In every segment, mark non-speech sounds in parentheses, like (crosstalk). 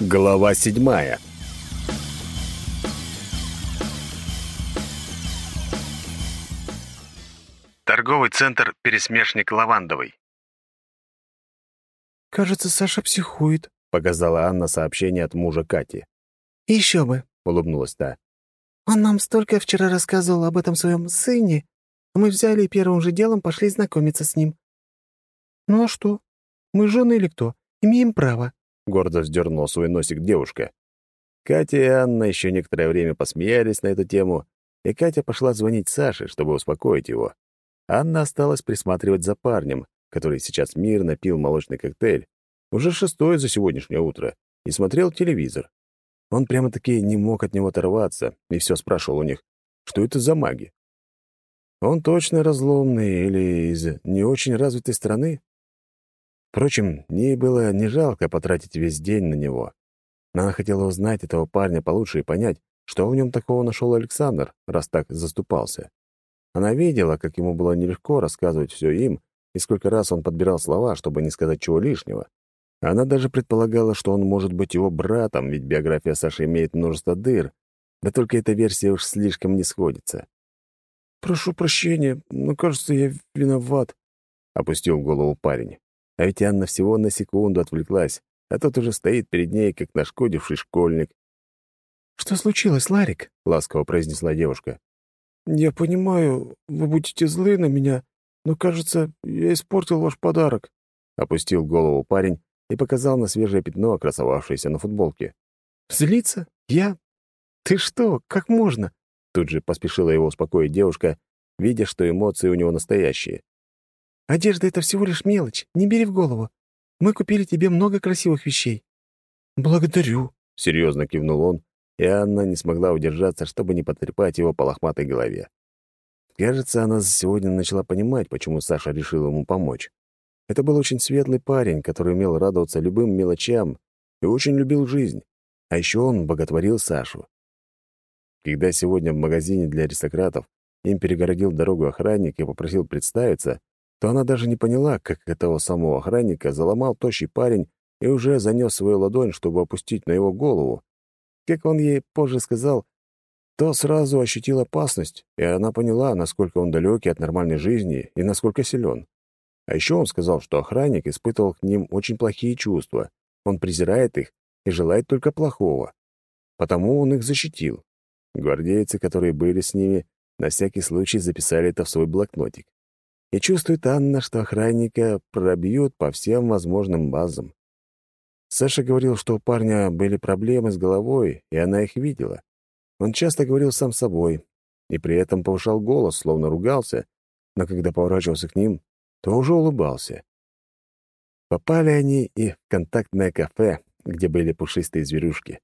Глава седьмая. Торговый центр «Пересмешник Лавандовый». «Кажется, Саша психует», — показала Анна сообщение от мужа Кати. «Еще бы», — улыбнулась та. «Он нам столько вчера рассказывал об этом своем сыне, а мы взяли и первым же делом пошли знакомиться с ним». «Ну а что? Мы жены или кто? Имеем право», — гордо вздернула свой носик девушка. Катя и Анна еще некоторое время посмеялись на эту тему, и Катя пошла звонить Саше, чтобы успокоить его. Анна осталась присматривать за парнем, который сейчас мирно пил молочный коктейль, уже шестое за сегодняшнее утро, и смотрел телевизор. Он прямо-таки не мог от него оторваться и все спрашивал у них, что это за маги. Он точно разломный или из не очень развитой страны? Впрочем, ей было не жалко потратить весь день на него. Она хотела узнать этого парня получше и понять, что в нем такого нашел Александр, раз так заступался. Она видела, как ему было нелегко рассказывать все им, и сколько раз он подбирал слова, чтобы не сказать чего лишнего. Она даже предполагала, что он может быть его братом, ведь биография Саши имеет множество дыр, да только эта версия уж слишком не сходится. «Прошу прощения, но, кажется, я виноват», — опустил голову парень. А ведь Анна всего на секунду отвлеклась, а тот уже стоит перед ней, как нашкодивший школьник. «Что случилось, Ларик?» — ласково произнесла девушка. «Я понимаю, вы будете злы на меня, но, кажется, я испортил ваш подарок», — опустил голову парень и показал на свежее пятно, красовавшееся на футболке. «Злиться? Я? Ты что, как можно?» Тут же поспешила его успокоить девушка, видя, что эмоции у него настоящие. «Одежда — это всего лишь мелочь, не бери в голову. Мы купили тебе много красивых вещей». «Благодарю», — серьезно кивнул он и Анна не смогла удержаться, чтобы не потрепать его по лохматой голове. Кажется, она за сегодня начала понимать, почему Саша решил ему помочь. Это был очень светлый парень, который умел радоваться любым мелочам и очень любил жизнь. А еще он боготворил Сашу. Когда сегодня в магазине для аристократов им перегородил дорогу охранник и попросил представиться, то она даже не поняла, как этого самого охранника заломал тощий парень и уже занес свою ладонь, чтобы опустить на его голову, как он ей позже сказал, то сразу ощутил опасность, и она поняла, насколько он далекий от нормальной жизни и насколько силен. А еще он сказал, что охранник испытывал к ним очень плохие чувства. Он презирает их и желает только плохого. Потому он их защитил. Гвардейцы, которые были с ними, на всякий случай записали это в свой блокнотик. И чувствует Анна, что охранника пробьют по всем возможным базам. Саша говорил, что у парня были проблемы с головой, и она их видела. Он часто говорил сам собой, и при этом повышал голос, словно ругался, но когда поворачивался к ним, то уже улыбался. Попали они и в контактное кафе, где были пушистые зверюшки.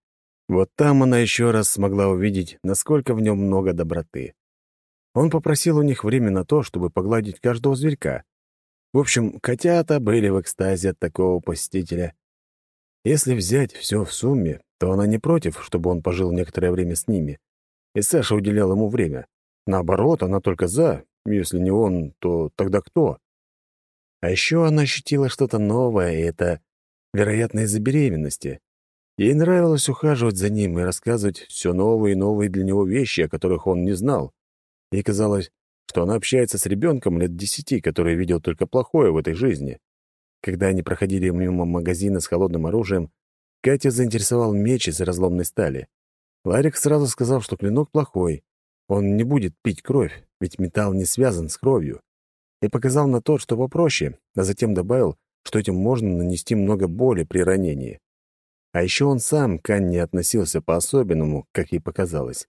Вот там она еще раз смогла увидеть, насколько в нем много доброты. Он попросил у них время на то, чтобы погладить каждого зверька. В общем, котята были в экстазе от такого посетителя. Если взять все в сумме, то она не против, чтобы он пожил некоторое время с ними. И Саша уделял ему время. Наоборот, она только за. Если не он, то тогда кто? А еще она ощутила что-то новое, и это, вероятно, из-за беременности. Ей нравилось ухаживать за ним и рассказывать все новые и новые для него вещи, о которых он не знал. Ей казалось, что она общается с ребенком лет десяти, который видел только плохое в этой жизни. Когда они проходили мимо магазина с холодным оружием, Катя заинтересовал меч из разломной стали. Ларик сразу сказал, что клинок плохой. Он не будет пить кровь, ведь металл не связан с кровью. И показал на тот, что попроще, а затем добавил, что этим можно нанести много боли при ранении. А еще он сам к Анне относился по-особенному, как ей показалось.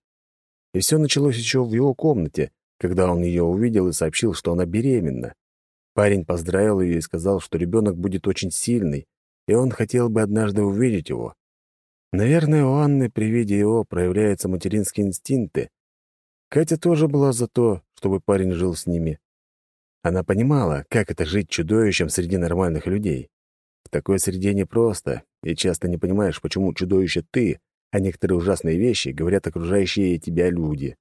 И все началось еще в его комнате, когда он ее увидел и сообщил, что она беременна. Парень поздравил ее и сказал, что ребенок будет очень сильный, и он хотел бы однажды увидеть его. Наверное, у Анны при виде его проявляются материнские инстинкты. Катя тоже была за то, чтобы парень жил с ними. Она понимала, как это жить чудовищем среди нормальных людей. В такой среде непросто, и часто не понимаешь, почему чудовище ты, а некоторые ужасные вещи говорят окружающие тебя люди.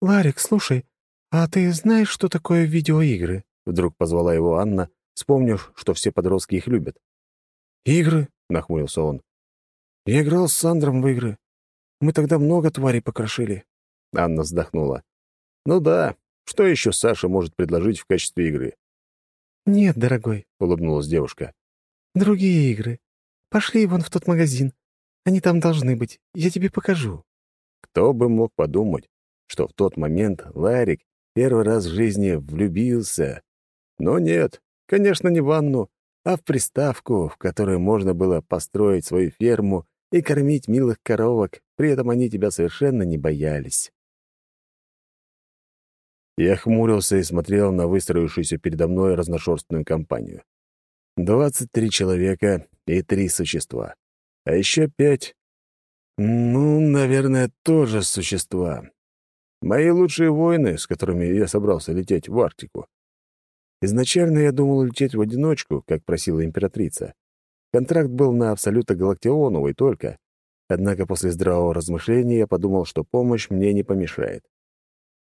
«Ларик, слушай, а ты знаешь, что такое видеоигры?» Вдруг позвала его Анна, вспомнив, что все подростки их любят. «Игры?» — нахмурился он. Я играл с Сандром в игры. Мы тогда много тварей покрошили». Анна вздохнула. «Ну да, что еще Саша может предложить в качестве игры?» «Нет, дорогой», — улыбнулась девушка. «Другие игры. Пошли вон в тот магазин. Они там должны быть. Я тебе покажу». Кто бы мог подумать, что в тот момент Ларик первый раз в жизни влюбился. Но нет, конечно, не в ванну, а в приставку, в которой можно было построить свою ферму и кормить милых коровок, при этом они тебя совершенно не боялись. Я хмурился и смотрел на выстроившуюся передо мной разношерстную компанию. Двадцать три человека и три существа. А еще пять... Ну, наверное, тоже существа. Мои лучшие воины, с которыми я собрался лететь в Арктику. Изначально я думал лететь в одиночку, как просила императрица. Контракт был на Абсолюта Галактионовой только. Однако после здравого размышления я подумал, что помощь мне не помешает.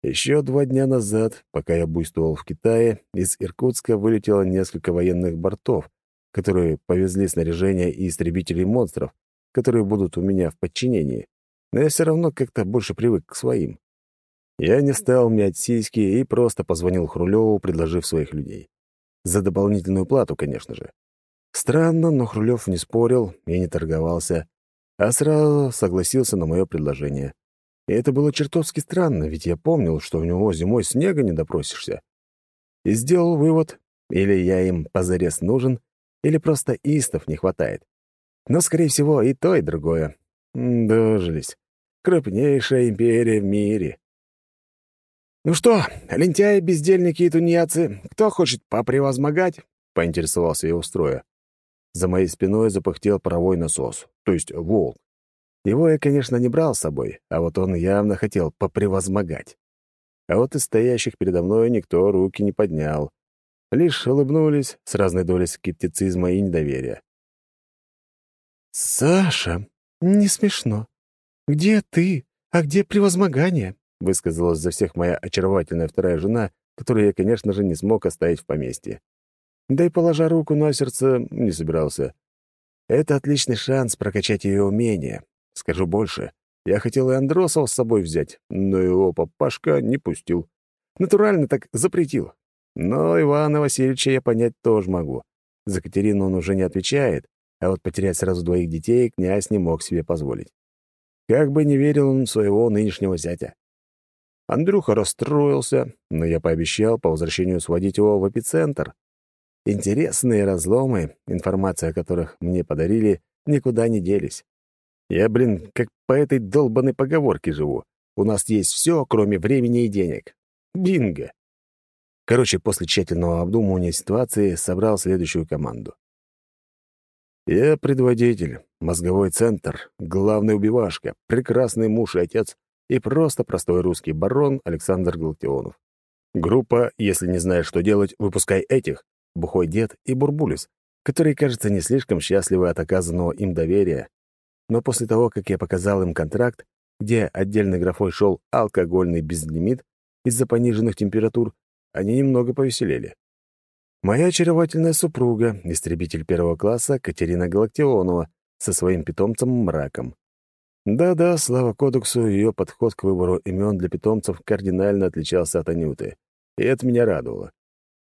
Еще два дня назад, пока я буйствовал в Китае, из Иркутска вылетело несколько военных бортов, которые повезли снаряжение и истребителей монстров, которые будут у меня в подчинении. Но я все равно как-то больше привык к своим. Я не стал мять сиськи и просто позвонил Хрулеву, предложив своих людей. За дополнительную плату, конечно же. Странно, но Хрулев не спорил и не торговался, а сразу согласился на мое предложение. И это было чертовски странно, ведь я помнил, что у него зимой снега не допросишься. И сделал вывод, или я им позарез нужен, или просто истов не хватает. Но, скорее всего, и то, и другое. Дожились. Крупнейшая империя в мире. «Ну что, лентяи, бездельники и тунеядцы, кто хочет попревозмогать?» — поинтересовался я устроя. За моей спиной запыхтел паровой насос, то есть волк. Его я, конечно, не брал с собой, а вот он явно хотел попревозмогать. А вот из стоящих передо мной никто руки не поднял. Лишь улыбнулись с разной долей скептицизма и недоверия. «Саша, не смешно. Где ты, а где превозмогание?» высказалась за всех моя очаровательная вторая жена, которую я, конечно же, не смог оставить в поместье. Да и, положа руку на сердце, не собирался. Это отличный шанс прокачать ее умения. Скажу больше, я хотел и Андросова с собой взять, но его папашка не пустил. Натурально так запретил. Но Ивана Васильевича я понять тоже могу. За Катерину он уже не отвечает, а вот потерять сразу двоих детей князь не мог себе позволить. Как бы не верил он своего нынешнего зятя. Андрюха расстроился, но я пообещал по возвращению сводить его в эпицентр. Интересные разломы, информация о которых мне подарили, никуда не делись. Я, блин, как по этой долбанной поговорке живу. У нас есть все, кроме времени и денег. Бинго! Короче, после тщательного обдумывания ситуации собрал следующую команду. Я предводитель, мозговой центр, главный убивашка, прекрасный муж и отец и просто простой русский барон Александр Галактионов. Группа, если не знаешь, что делать, выпускай этих, Бухой Дед и Бурбулис, которые, кажется, не слишком счастливы от оказанного им доверия. Но после того, как я показал им контракт, где отдельной графой шел алкогольный безлимит из-за пониженных температур, они немного повеселели. Моя очаровательная супруга, истребитель первого класса Катерина Галактионова, со своим питомцем Мраком. Да-да, слава кодексу, ее подход к выбору имен для питомцев кардинально отличался от Анюты, и это меня радовало.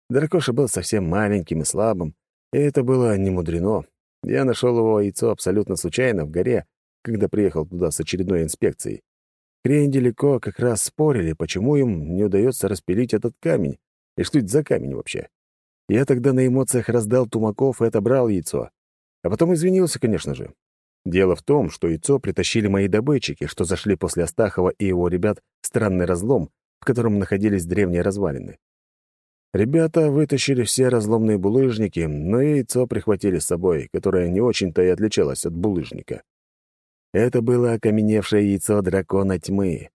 Дракоша был совсем маленьким и слабым, и это было не мудрено. Я нашел его яйцо абсолютно случайно в горе, когда приехал туда с очередной инспекцией. Кренделико как раз спорили, почему им не удается распилить этот камень, и что это за камень вообще. Я тогда на эмоциях раздал тумаков и отобрал яйцо. А потом извинился, конечно же. Дело в том, что яйцо притащили мои добытчики, что зашли после Астахова и его ребят в странный разлом, в котором находились древние развалины. Ребята вытащили все разломные булыжники, но яйцо прихватили с собой, которое не очень-то и отличалось от булыжника. Это было окаменевшее яйцо дракона тьмы,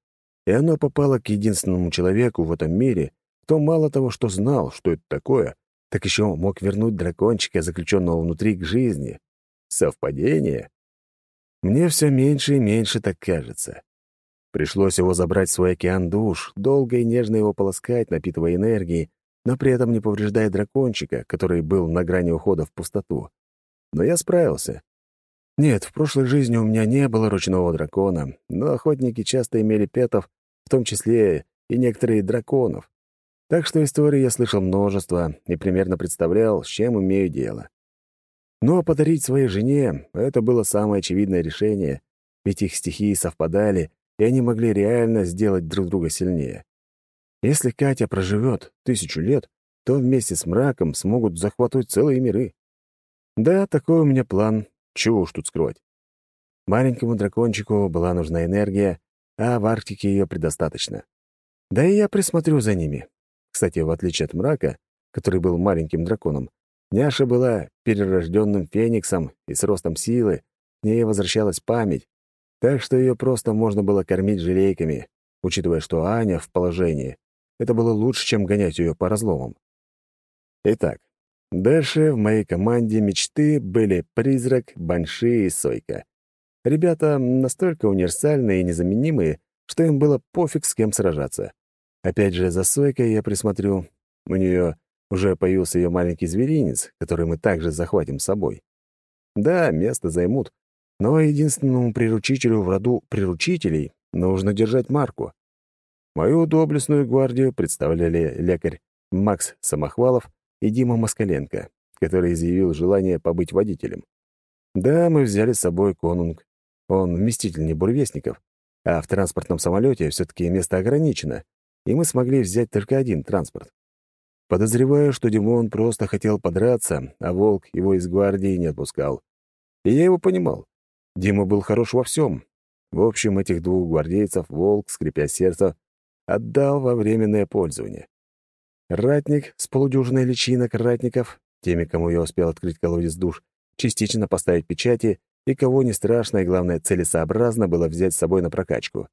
и оно попало к единственному человеку в этом мире, кто мало того, что знал, что это такое, так еще мог вернуть дракончика, заключенного внутри, к жизни. Совпадение? Мне все меньше и меньше так кажется. Пришлось его забрать в свой океан душ, долго и нежно его полоскать, напитывая энергией, но при этом не повреждая дракончика, который был на грани ухода в пустоту. Но я справился. Нет, в прошлой жизни у меня не было ручного дракона, но охотники часто имели петов, в том числе и некоторые драконов. Так что истории я слышал множество и примерно представлял, с чем имею дело. Но подарить своей жене — это было самое очевидное решение, ведь их стихии совпадали, и они могли реально сделать друг друга сильнее. Если Катя проживет тысячу лет, то вместе с мраком смогут захватывать целые миры. Да, такой у меня план, чего уж тут скрывать. Маленькому дракончику была нужна энергия, а в Арктике ее предостаточно. Да и я присмотрю за ними. Кстати, в отличие от мрака, который был маленьким драконом, Няша была перерожденным фениксом, и с ростом силы к ней возвращалась память, так что ее просто можно было кормить желейками, учитывая, что Аня в положении. Это было лучше, чем гонять ее по разломам. Итак, Дальше в моей команде мечты были Призрак, Банши и Сойка. Ребята настолько универсальные и незаменимые, что им было пофиг с кем сражаться. Опять же, за Сойкой я присмотрю. У нее уже появился ее маленький зверинец, который мы также захватим с собой. Да, место займут, но единственному приручителю в роду приручителей нужно держать марку. Мою доблестную гвардию представляли лекарь Макс Самохвалов и Дима Москаленко, который изъявил желание побыть водителем. Да, мы взяли с собой конунг. Он вместитель не буревестников, а в транспортном самолете все-таки место ограничено, и мы смогли взять только один транспорт. Подозреваю, что Димон просто хотел подраться, а Волк его из гвардии не отпускал. И я его понимал. Дима был хорош во всем. В общем, этих двух гвардейцев Волк, скрипя сердце, отдал во временное пользование. Ратник с полудюжиной личинок ратников, теми, кому я успел открыть колодец душ, частично поставить печати, и кого не страшно и, главное, целесообразно было взять с собой на прокачку.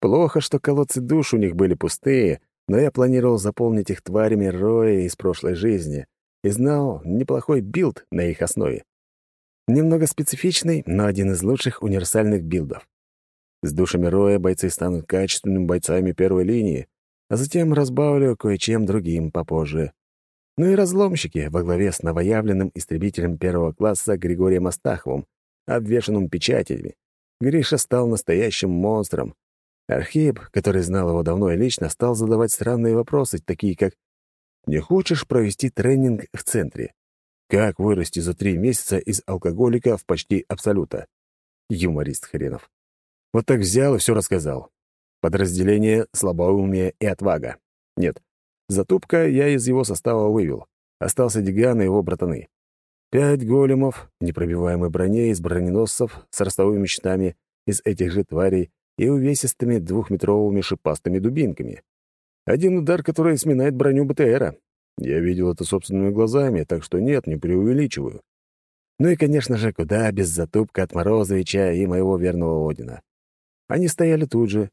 Плохо, что колодцы душ у них были пустые, но я планировал заполнить их тварями роя из прошлой жизни и знал неплохой билд на их основе. Немного специфичный, но один из лучших универсальных билдов. С душами роя бойцы станут качественными бойцами первой линии, а затем разбавлю кое-чем другим попозже. Ну и разломщики во главе с новоявленным истребителем первого класса Григорием Астаховым, обвешанным печатями. Гриша стал настоящим монстром. Архип, который знал его давно и лично, стал задавать странные вопросы, такие как «Не хочешь провести тренинг в центре? Как вырасти за три месяца из алкоголика в почти абсолюта?» Юморист хренов. Вот так взял и все рассказал. Подразделение «Слабоумие и отвага». Нет, Затупка я из его состава вывел. Остался Диган и его братаны. Пять големов, непробиваемой броне из броненосцев с ростовыми щитами из этих же тварей и увесистыми двухметровыми шипастыми дубинками. Один удар, который сминает броню БТРа. Я видел это собственными глазами, так что нет, не преувеличиваю. Ну и, конечно же, куда без затупка от Морозовича и моего верного Одина. Они стояли тут же,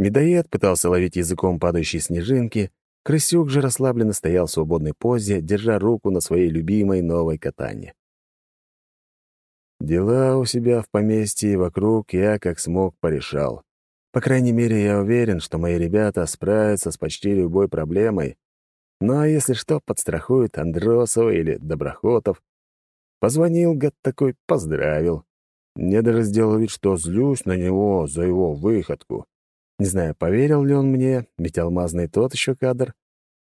Медоед пытался ловить языком падающие снежинки, крысюк же расслабленно стоял в свободной позе, держа руку на своей любимой новой катане. Дела у себя в поместье и вокруг я как смог порешал. По крайней мере, я уверен, что мои ребята справятся с почти любой проблемой. Ну а если что, подстрахуют Андросова или Доброхотов. Позвонил, гад такой, поздравил. Мне даже сделал вид, что злюсь на него за его выходку. Не знаю, поверил ли он мне, ведь алмазный тот еще кадр.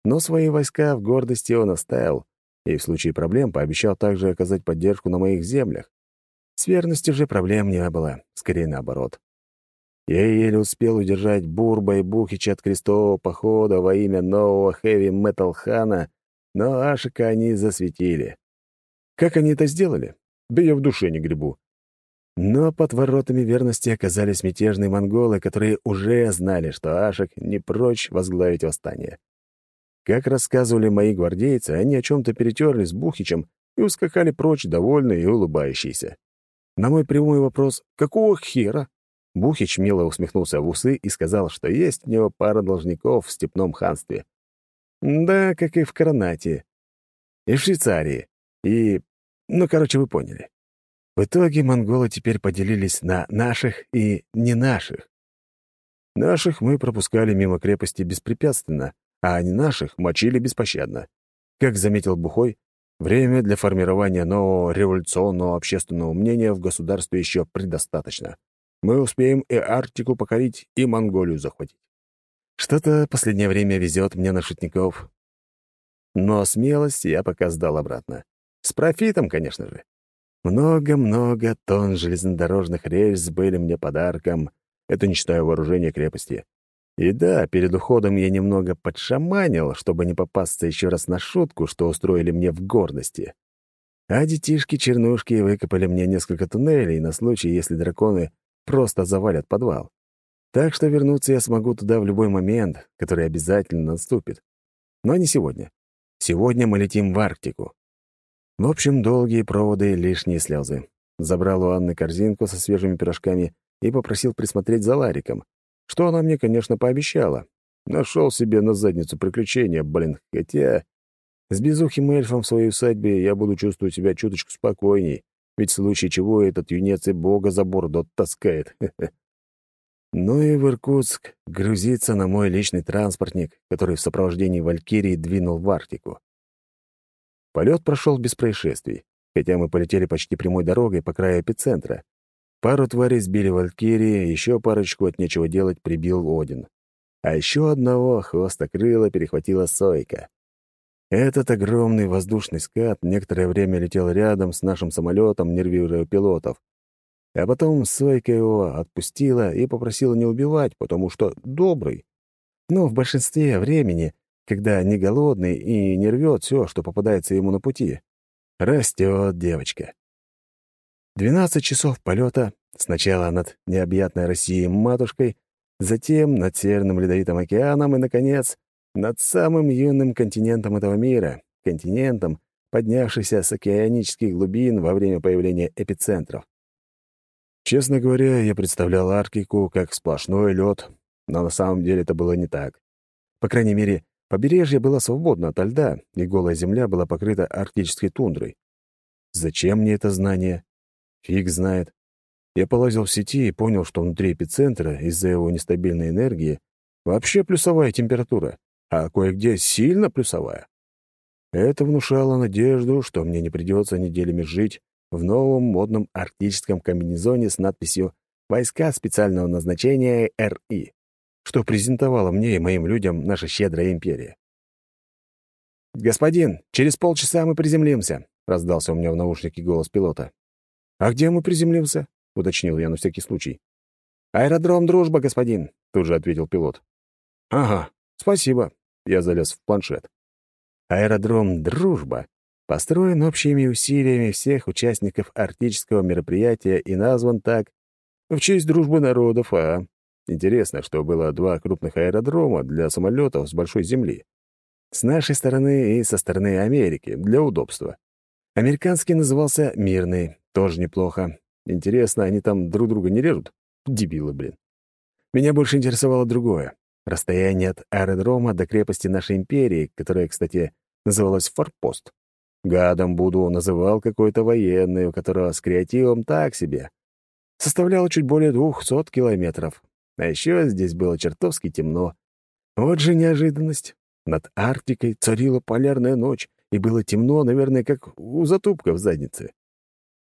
Но свои войска в гордости он оставил, и в случае проблем пообещал также оказать поддержку на моих землях. С верностью же проблем не было, скорее наоборот. Я еле успел удержать Бурба и Бухича от крестового похода во имя нового хэви-метал хана, но Ашика они засветили. Как они это сделали? Да я в душе не гребу. Но под воротами верности оказались мятежные монголы, которые уже знали, что Ашек не прочь возглавить восстание. Как рассказывали мои гвардейцы, они о чем-то перетерлись с Бухичем и ускакали прочь, довольные и улыбающиеся. На мой прямой вопрос «Какого хера?» Бухич мило усмехнулся в усы и сказал, что есть у него пара должников в степном ханстве. Да, как и в Коронате. И в Швейцарии. И... Ну, короче, вы поняли. В итоге монголы теперь поделились на наших и не наших. Наших мы пропускали мимо крепости беспрепятственно, а не наших мочили беспощадно. Как заметил Бухой, Время для формирования нового революционного общественного мнения в государстве еще предостаточно. Мы успеем и Арктику покорить, и Монголию захватить. Что-то последнее время везет мне на шутников. Но смелость я пока сдал обратно. С профитом, конечно же. Много-много тонн железнодорожных рельс были мне подарком, это не считая вооружения крепости. И да, перед уходом я немного подшаманил, чтобы не попасться еще раз на шутку, что устроили мне в гордости. А детишки-чернушки выкопали мне несколько туннелей на случай, если драконы просто завалят подвал. Так что вернуться я смогу туда в любой момент, который обязательно наступит. Но не сегодня. Сегодня мы летим в Арктику. В общем, долгие проводы, лишние слезы. Забрал у Анны корзинку со свежими пирожками и попросил присмотреть за Лариком, что она мне, конечно, пообещала. Нашел себе на задницу приключения, блин, хотя... С безухим эльфом в своей усадьбе я буду чувствовать себя чуточку спокойней, ведь в случае чего этот юнец и бога за борду таскает. (laughs) Ну и в Иркутск грузиться на мой личный транспортник, который в сопровождении Валькирии двинул в Арктику. Полет прошел без происшествий, хотя мы полетели почти прямой дорогой по краю эпицентра. Пару тварей сбили Валькирии, еще парочку от нечего делать прибил Один. А еще одного хвостокрыла перехватила Сойка. Этот огромный воздушный скат некоторое время летел рядом с нашим самолетом, нервируя пилотов. А потом Сойка его отпустила и попросила не убивать, потому что добрый. Но в большинстве времени, когда не голодный и не рвет все, что попадается ему на пути, растет девочка. 12 часов полета сначала над необъятной Россией матушкой, затем над Северным Ледовитым океаном и, наконец, над самым юным континентом этого мира, континентом, поднявшийся с океанических глубин во время появления эпицентров. Честно говоря, я представлял Арктику как сплошной лед, но на самом деле это было не так. По крайней мере, побережье было свободно от льда, и голая земля была покрыта арктической тундрой. Зачем мне это знание? Фиг знает. Я полазил в сети и понял, что внутри эпицентра, из-за его нестабильной энергии, вообще плюсовая температура, а кое-где сильно плюсовая. Это внушало надежду, что мне не придется неделями жить в новом модном арктическом комбинезоне с надписью «Войска специального назначения РИ», что презентовала мне и моим людям наша щедрая империя. «Господин, через полчаса мы приземлимся», — раздался у меня в наушнике голос пилота. «А где мы приземлимся?» — уточнил я на всякий случай. «Аэродром «Дружба», господин», — тут же ответил пилот. «Ага, спасибо». Я залез в планшет. Аэродром «Дружба» построен общими усилиями всех участников арктического мероприятия и назван так в честь дружбы народов, а... Интересно, что было два крупных аэродрома для самолетов с большой земли. С нашей стороны и со стороны Америки, для удобства. Американский назывался «Мирный», тоже неплохо. Интересно, они там друг друга не режут? Дебилы, блин. Меня больше интересовало другое. Расстояние от аэродрома до крепости нашей империи, которая, кстати, называлась Форпост. Гадом Буду называл какой-то военный, у которого с креативом так себе. Составляло чуть более двухсот километров. А еще здесь было чертовски темно. Вот же неожиданность. Над Арктикой царила полярная ночь, и было темно, наверное, как у затупка в заднице.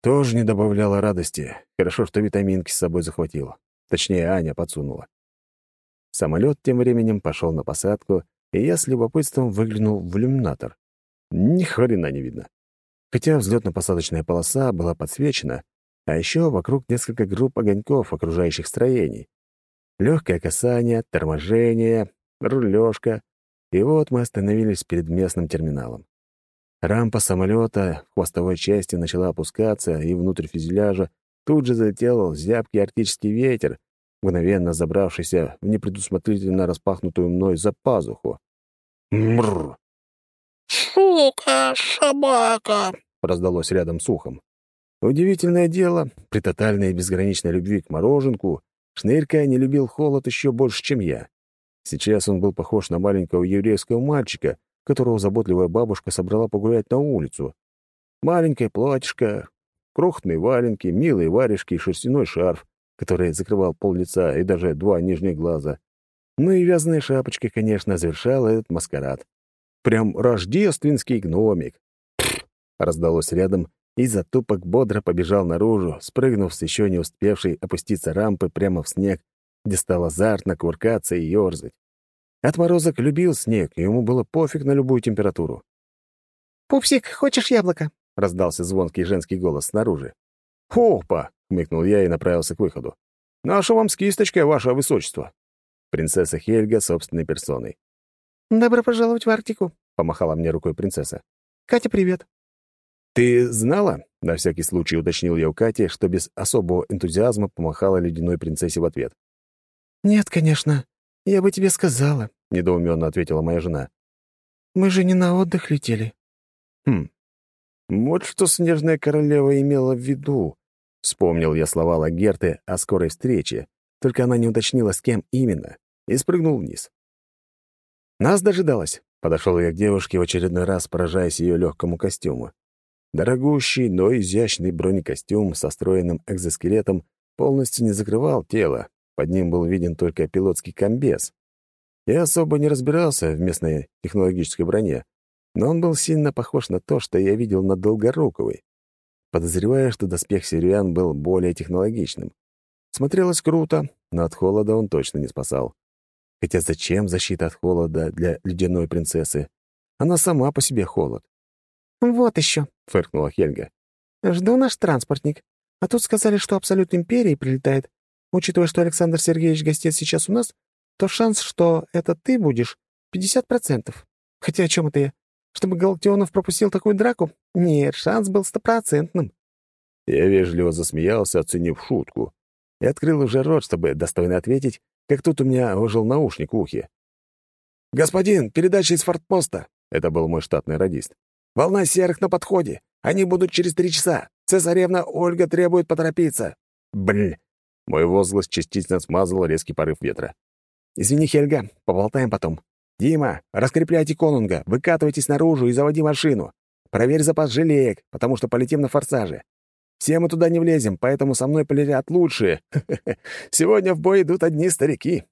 Тоже не добавляло радости. Хорошо, что витаминки с собой захватил. Точнее, Аня подсунула. Самолет тем временем пошел на посадку, и я с любопытством выглянул в иллюминатор. Ни хрена не видно. Хотя взлетно-посадочная полоса была подсвечена, а еще вокруг несколько групп огоньков окружающих строений. Легкое касание, торможение, рулежка. И вот мы остановились перед местным терминалом. Рампа самолета в хвостовой части начала опускаться, и внутрь фюзеляжа тут же залетел зябкий арктический ветер, мгновенно забравшийся в непредусмотрительно распахнутую мной за пазуху. «Мррр!» «Сука, собака!» — раздалось рядом с ухом. Удивительное дело, при тотальной и безграничной любви к мороженку Шнырька не любил холод еще больше, чем я. Сейчас он был похож на маленького еврейского мальчика, которого заботливая бабушка собрала погулять на улицу. Маленькое платьишко, крохотные валенки, милые варежки и шерстяной шарф, который закрывал пол лица и даже два нижних глаза. Ну и вязаная шапочка, конечно, завершала этот маскарад. Прям рождественский гномик. раздалось рядом, и затупок бодро побежал наружу, спрыгнув с еще не успевшей опуститься рампы прямо в снег, где стал азартно кувыркаться и ёрзать. Отморозок любил снег, и ему было пофиг на любую температуру. «Пупсик, хочешь яблоко?» — раздался звонкий женский голос снаружи. «Опа!» — хмыкнул я и направился к выходу. «Наша вам с кисточкой, ваше высочество!» Принцесса Хельга собственной персоной. «Добро пожаловать в Арктику», — помахала мне рукой принцесса. «Катя, привет». «Ты знала?» — на всякий случай уточнил я у Кати, что без особого энтузиазма помахала ледяной принцессе в ответ. «Нет, конечно. Я бы тебе сказала», — недоуменно ответила моя жена. «Мы же не на отдых летели». «Хм. Вот что снежная королева имела в виду. Вспомнил я слова Лагерты о скорой встрече, только она не уточнила, с кем именно, и спрыгнул вниз. Нас дожидалось. Подошел я к девушке в очередной раз, поражаясь ее легкому костюму. Дорогущий, но изящный бронекостюм со встроенным экзоскелетом полностью не закрывал тело, под ним был виден только пилотский комбез. Я особо не разбирался в местной технологической броне, но он был сильно похож на то, что я видел на Долгоруковой. Подозреваю, что доспех сириан был более технологичным. Смотрелось круто, но от холода он точно не спасал. Хотя зачем защита от холода для ледяной принцессы? Она сама по себе холод. «Вот еще», — фыркнула Хельга. «Жду наш транспортник. А тут сказали, что Абсолют Империи прилетает. Учитывая, что Александр Сергеевич гостит сейчас у нас, то шанс, что это ты будешь, 50%. Хотя о чем это я? Чтобы Галактионов пропустил такую драку? Нет, шанс был стопроцентным». Я вежливо засмеялся, оценив шутку и открыл уже рот, чтобы достойно ответить, как тут у меня ожил наушник в ухе. «Господин, передача из фортпоста!» — это был мой штатный радист. «Волна серых на подходе. Они будут через три часа. Цесаревна Ольга требует поторопиться». Блин! Мой возглас частично смазал резкий порыв ветра. «Извини, Хельга, поболтаем потом. Дима, раскрепляйте конунга, выкатывайтесь наружу и заводи машину. Проверь запас желеек, потому что полетим на форсаже. Все мы туда не влезем, поэтому со мной полетят лучшие. (laughs) Сегодня в бой идут одни старики.